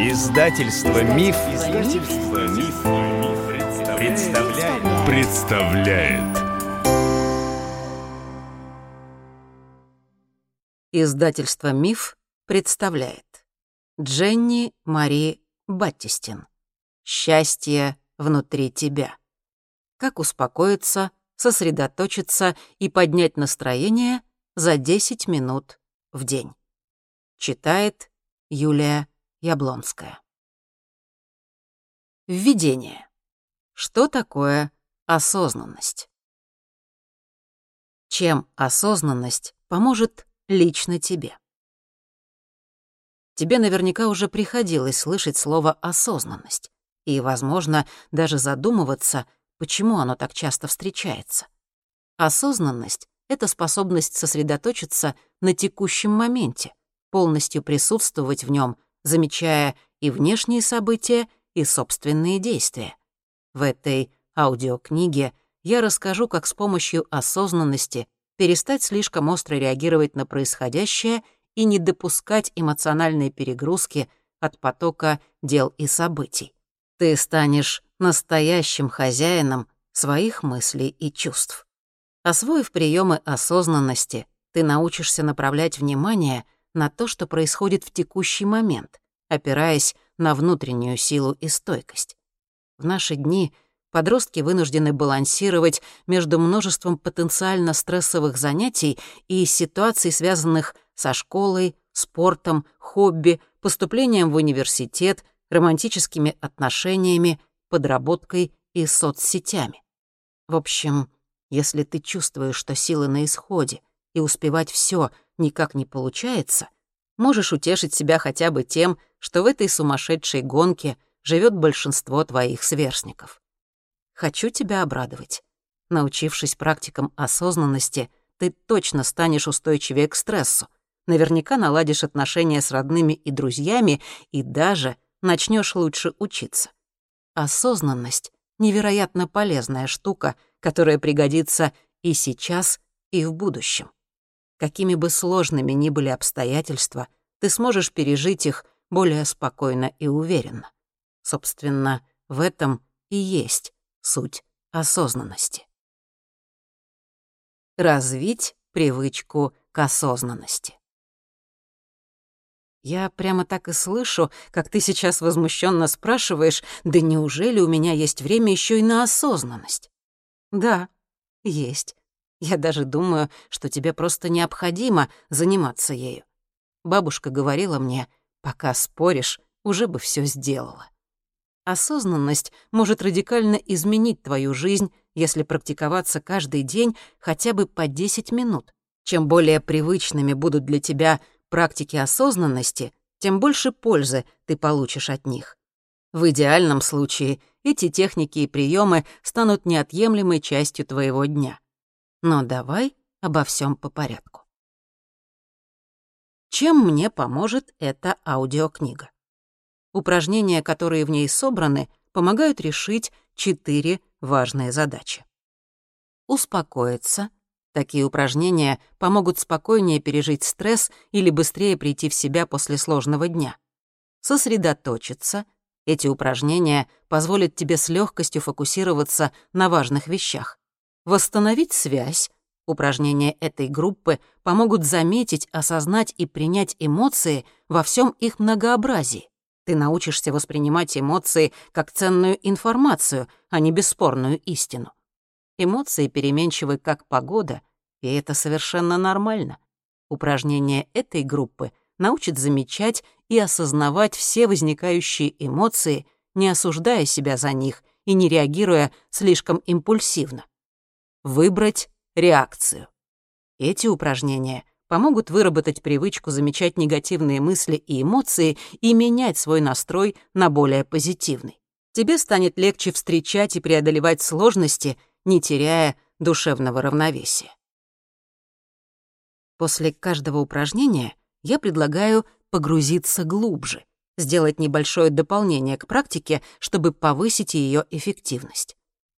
Издательство Миф, Издательство Миф, представляет. представляет. Издательство Миф представляет. Дженни Мари Баттистин. Счастье внутри тебя. Как успокоиться, сосредоточиться и поднять настроение за 10 минут в день. Читает Юлия Яблонская. Введение. Что такое осознанность? Чем осознанность поможет лично тебе? Тебе наверняка уже приходилось слышать слово «осознанность» и, возможно, даже задумываться, почему оно так часто встречается. Осознанность — это способность сосредоточиться на текущем моменте, полностью присутствовать в нем — замечая и внешние события, и собственные действия. В этой аудиокниге я расскажу, как с помощью осознанности перестать слишком остро реагировать на происходящее и не допускать эмоциональной перегрузки от потока дел и событий. Ты станешь настоящим хозяином своих мыслей и чувств. Освоив приемы осознанности, ты научишься направлять внимание на то, что происходит в текущий момент, опираясь на внутреннюю силу и стойкость. В наши дни подростки вынуждены балансировать между множеством потенциально стрессовых занятий и ситуаций, связанных со школой, спортом, хобби, поступлением в университет, романтическими отношениями, подработкой и соцсетями. В общем, если ты чувствуешь, что силы на исходе, и успевать все никак не получается, можешь утешить себя хотя бы тем, что в этой сумасшедшей гонке живет большинство твоих сверстников. Хочу тебя обрадовать. Научившись практикам осознанности, ты точно станешь устойчивее к стрессу, наверняка наладишь отношения с родными и друзьями и даже начнешь лучше учиться. Осознанность — невероятно полезная штука, которая пригодится и сейчас, и в будущем. Какими бы сложными ни были обстоятельства, ты сможешь пережить их более спокойно и уверенно. Собственно, в этом и есть суть осознанности. Развить привычку к осознанности. Я прямо так и слышу, как ты сейчас возмущенно спрашиваешь, да неужели у меня есть время еще и на осознанность? Да, есть. Я даже думаю, что тебе просто необходимо заниматься ею. Бабушка говорила мне, пока споришь, уже бы все сделала. Осознанность может радикально изменить твою жизнь, если практиковаться каждый день хотя бы по 10 минут. Чем более привычными будут для тебя практики осознанности, тем больше пользы ты получишь от них. В идеальном случае эти техники и приемы станут неотъемлемой частью твоего дня. Но давай обо всем по порядку. Чем мне поможет эта аудиокнига? Упражнения, которые в ней собраны, помогают решить четыре важные задачи. Успокоиться. Такие упражнения помогут спокойнее пережить стресс или быстрее прийти в себя после сложного дня. Сосредоточиться. Эти упражнения позволят тебе с легкостью фокусироваться на важных вещах восстановить связь. Упражнения этой группы помогут заметить, осознать и принять эмоции во всем их многообразии. Ты научишься воспринимать эмоции как ценную информацию, а не бесспорную истину. Эмоции переменчивы как погода, и это совершенно нормально. Упражнения этой группы научат замечать и осознавать все возникающие эмоции, не осуждая себя за них и не реагируя слишком импульсивно выбрать реакцию. Эти упражнения помогут выработать привычку замечать негативные мысли и эмоции и менять свой настрой на более позитивный. Тебе станет легче встречать и преодолевать сложности, не теряя душевного равновесия. После каждого упражнения я предлагаю погрузиться глубже, сделать небольшое дополнение к практике, чтобы повысить ее эффективность.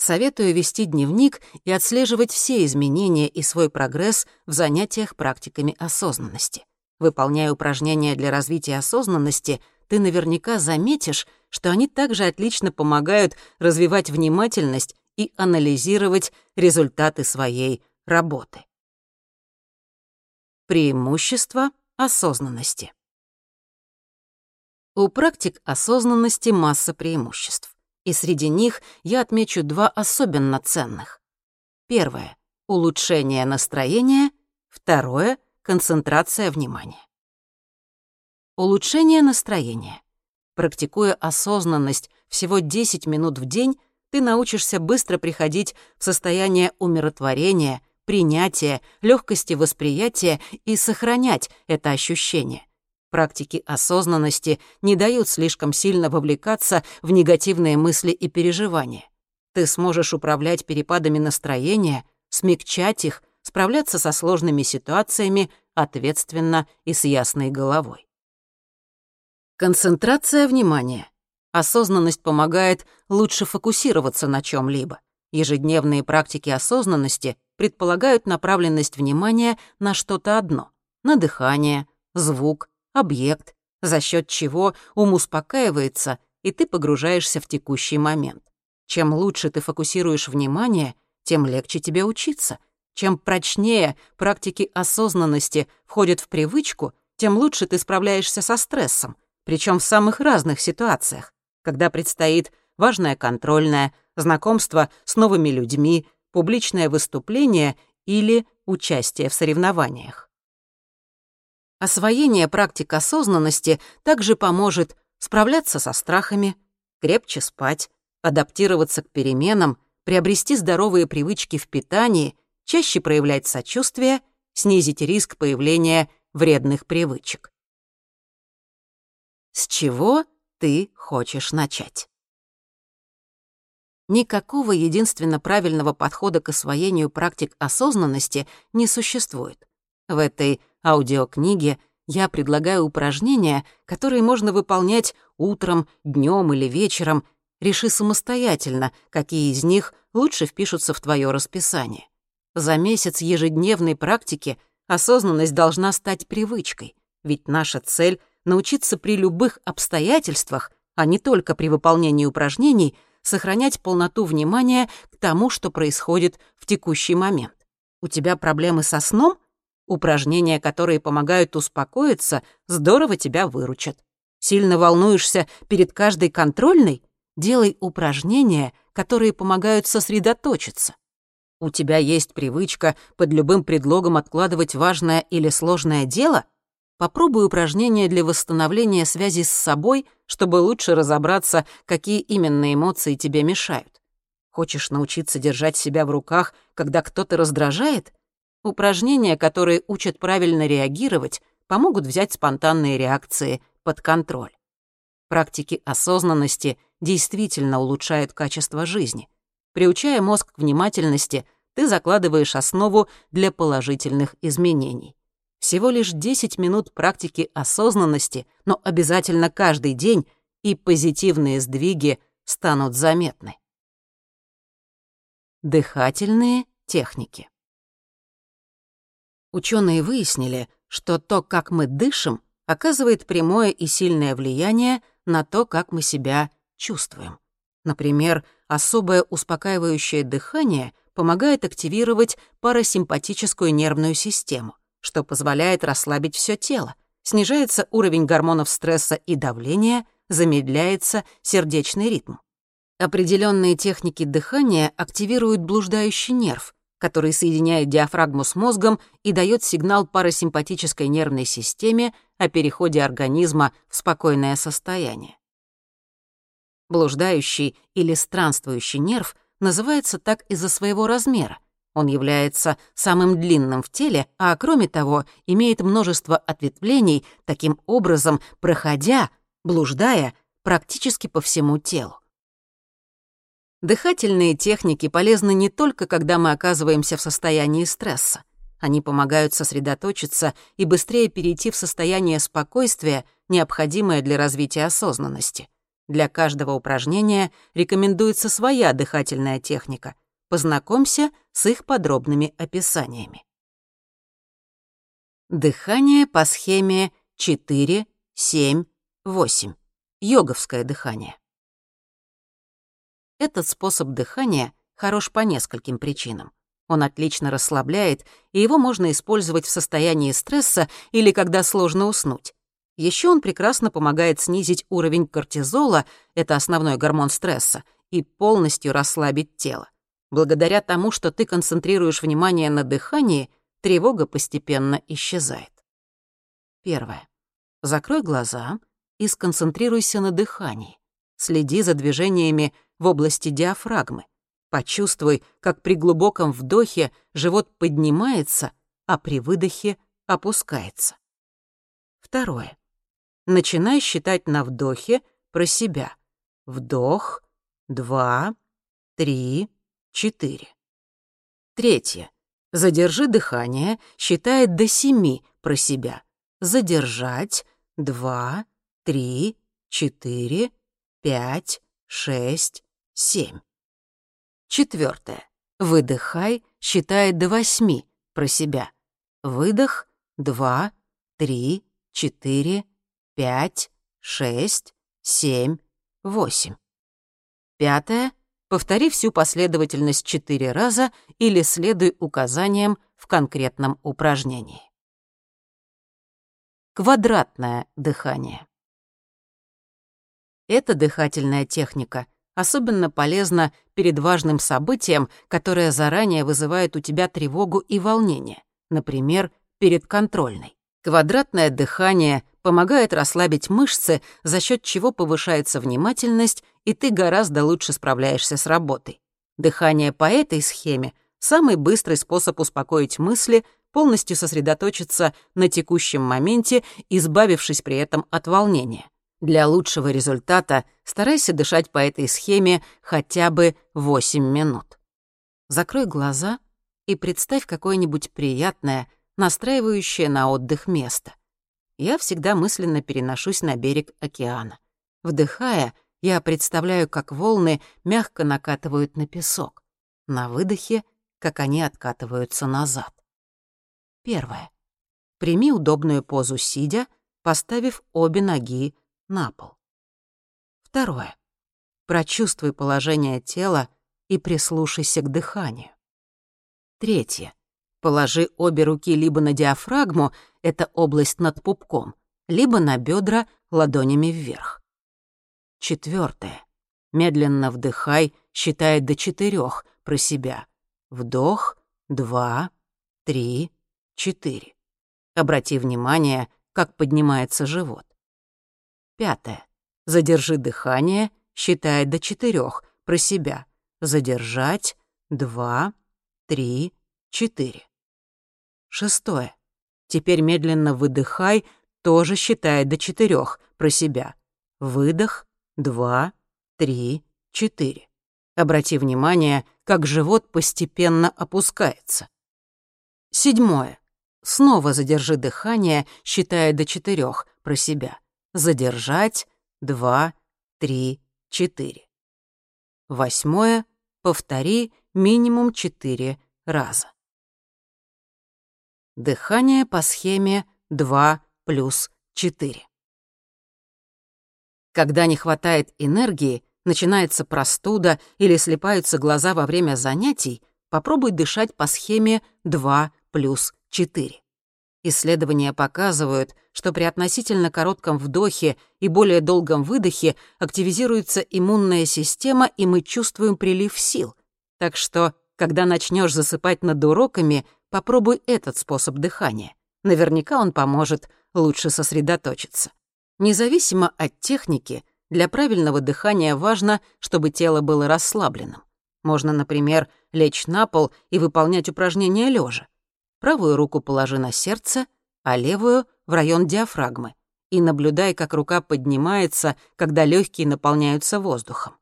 Советую вести дневник и отслеживать все изменения и свой прогресс в занятиях практиками осознанности. Выполняя упражнения для развития осознанности, ты наверняка заметишь, что они также отлично помогают развивать внимательность и анализировать результаты своей работы. Преимущество осознанности. У практик осознанности масса преимуществ, и среди них я отмечу два особенно ценных. Первое — улучшение настроения, второе — концентрация внимания. Улучшение настроения. Практикуя осознанность всего 10 минут в день, ты научишься быстро приходить в состояние умиротворения, принятия, легкости восприятия и сохранять это ощущение. Практики осознанности не дают слишком сильно вовлекаться в негативные мысли и переживания. Ты сможешь управлять перепадами настроения, смягчать их, справляться со сложными ситуациями ответственно и с ясной головой. Концентрация внимания. Осознанность помогает лучше фокусироваться на чем либо Ежедневные практики осознанности предполагают направленность внимания на что-то одно — на дыхание, звук, объект, за счет чего ум успокаивается, и ты погружаешься в текущий момент. Чем лучше ты фокусируешь внимание, тем легче тебе учиться. Чем прочнее практики осознанности входят в привычку, тем лучше ты справляешься со стрессом — причем в самых разных ситуациях, когда предстоит важное контрольное, знакомство с новыми людьми, публичное выступление или участие в соревнованиях. Освоение практик осознанности также поможет справляться со страхами, крепче спать, адаптироваться к переменам, приобрести здоровые привычки в питании, чаще проявлять сочувствие, снизить риск появления вредных привычек. С чего ты хочешь начать? Никакого единственно правильного подхода к освоению практик осознанности не существует. В этой аудиокниге я предлагаю упражнения, которые можно выполнять утром, днем или вечером. Реши самостоятельно, какие из них лучше впишутся в твое расписание. За месяц ежедневной практики осознанность должна стать привычкой, ведь наша цель научиться при любых обстоятельствах, а не только при выполнении упражнений, сохранять полноту внимания к тому, что происходит в текущий момент. У тебя проблемы со сном? Упражнения, которые помогают успокоиться, здорово тебя выручат. Сильно волнуешься перед каждой контрольной? Делай упражнения, которые помогают сосредоточиться. У тебя есть привычка под любым предлогом откладывать важное или сложное дело? Попробуй упражнения для восстановления связи с собой, чтобы лучше разобраться, какие именно эмоции тебе мешают. Хочешь научиться держать себя в руках, когда кто-то раздражает? Упражнения, которые учат правильно реагировать, помогут взять спонтанные реакции под контроль. Практики осознанности действительно улучшают качество жизни. Приучая мозг к внимательности, ты закладываешь основу для положительных изменений. Всего лишь 10 минут практики осознанности, но обязательно каждый день, и позитивные сдвиги станут заметны. Дыхательные техники. Ученые выяснили, что то, как мы дышим, оказывает прямое и сильное влияние на то, как мы себя чувствуем. Например, особое успокаивающее дыхание помогает активировать парасимпатическую нервную систему что позволяет расслабить все тело. Снижается уровень гормонов стресса и давления, замедляется сердечный ритм. Определенные техники дыхания активируют блуждающий нерв, который соединяет диафрагму с мозгом и дает сигнал парасимпатической нервной системе о переходе организма в спокойное состояние. Блуждающий или странствующий нерв называется так из-за своего размера — он является самым длинным в теле, а кроме того имеет множество ответвлений, таким образом проходя, блуждая практически по всему телу. Дыхательные техники полезны не только, когда мы оказываемся в состоянии стресса. Они помогают сосредоточиться и быстрее перейти в состояние спокойствия, необходимое для развития осознанности. Для каждого упражнения рекомендуется своя дыхательная техника, Познакомься с их подробными описаниями. Дыхание по схеме 4, 7, 8. Йоговское дыхание. Этот способ дыхания хорош по нескольким причинам. Он отлично расслабляет, и его можно использовать в состоянии стресса или когда сложно уснуть. Еще он прекрасно помогает снизить уровень кортизола, это основной гормон стресса, и полностью расслабить тело. Благодаря тому, что ты концентрируешь внимание на дыхании, тревога постепенно исчезает. Первое. Закрой глаза и сконцентрируйся на дыхании. Следи за движениями в области диафрагмы. Почувствуй, как при глубоком вдохе живот поднимается, а при выдохе опускается. Второе. Начинай считать на вдохе про себя. Вдох, два, три, четыре. Третье. Задержи дыхание, считая до семи про себя. Задержать, два, три, четыре, пять, шесть, семь. Четвертое. Выдыхай, считая до восьми про себя. Выдох, два, три, четыре, пять, шесть, семь, восемь. Пятое. Повтори всю последовательность четыре раза или следуй указаниям в конкретном упражнении. Квадратное дыхание. Эта дыхательная техника особенно полезна перед важным событием, которое заранее вызывает у тебя тревогу и волнение, например, перед контрольной. Квадратное дыхание помогает расслабить мышцы, за счет чего повышается внимательность, и ты гораздо лучше справляешься с работой. Дыхание по этой схеме — самый быстрый способ успокоить мысли, полностью сосредоточиться на текущем моменте, избавившись при этом от волнения. Для лучшего результата старайся дышать по этой схеме хотя бы 8 минут. Закрой глаза и представь какое-нибудь приятное, настраивающее на отдых место. Я всегда мысленно переношусь на берег океана. Вдыхая, я представляю, как волны мягко накатывают на песок. На выдохе, как они откатываются назад. Первое. Прими удобную позу сидя, поставив обе ноги на пол. Второе. Прочувствуй положение тела и прислушайся к дыханию. Третье. Положи обе руки либо на диафрагму, это область над пупком, либо на бедра ладонями вверх. Четвертое. Медленно вдыхай, считая до четырех про себя. Вдох, два, три, четыре. Обрати внимание, как поднимается живот. Пятое. Задержи дыхание, считая до четырех про себя. Задержать. Два, три, четыре. Шестое. Теперь медленно выдыхай, тоже считая до четырех про себя. Выдох. Два, три, четыре. Обрати внимание, как живот постепенно опускается. Седьмое. Снова задержи дыхание, считая до четырех про себя задержать, два, три, четыре. Восьмое. Повтори минимум четыре раза. Дыхание по схеме 2 плюс 4. Когда не хватает энергии, начинается простуда или слепаются глаза во время занятий, попробуй дышать по схеме 2 плюс 4. Исследования показывают, что при относительно коротком вдохе и более долгом выдохе активизируется иммунная система, и мы чувствуем прилив сил. Так что, когда начнешь засыпать над уроками, попробуй этот способ дыхания. Наверняка он поможет лучше сосредоточиться. Независимо от техники, для правильного дыхания важно, чтобы тело было расслабленным. Можно, например, лечь на пол и выполнять упражнения лежа. Правую руку положи на сердце, а левую — в район диафрагмы. И наблюдай, как рука поднимается, когда легкие наполняются воздухом.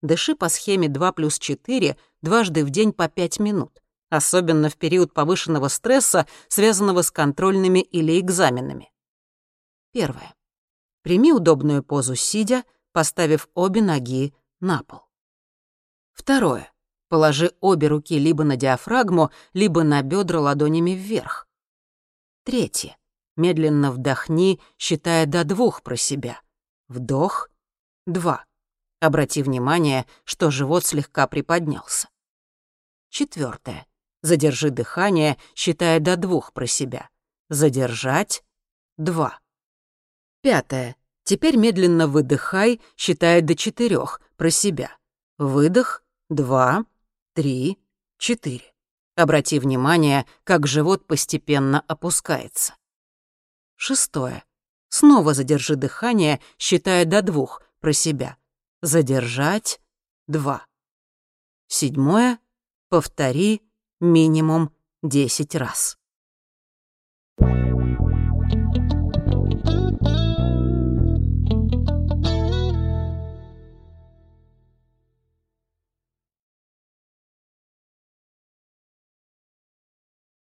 Дыши по схеме 2 плюс 4 дважды в день по 5 минут, особенно в период повышенного стресса, связанного с контрольными или экзаменами. Первое. Прими удобную позу сидя, поставив обе ноги на пол. Второе. Положи обе руки либо на диафрагму, либо на бедра ладонями вверх. Третье. Медленно вдохни, считая до двух про себя. Вдох, два. Обрати внимание, что живот слегка приподнялся. Четвертое. Задержи дыхание, считая до двух про себя. Задержать — два. Пятое. Теперь медленно выдыхай, считая до четырех про себя. Выдох — два, три, четыре. Обрати внимание, как живот постепенно опускается. Шестое. Снова задержи дыхание, считая до двух про себя. Задержать — два. Седьмое. Повтори минимум десять раз.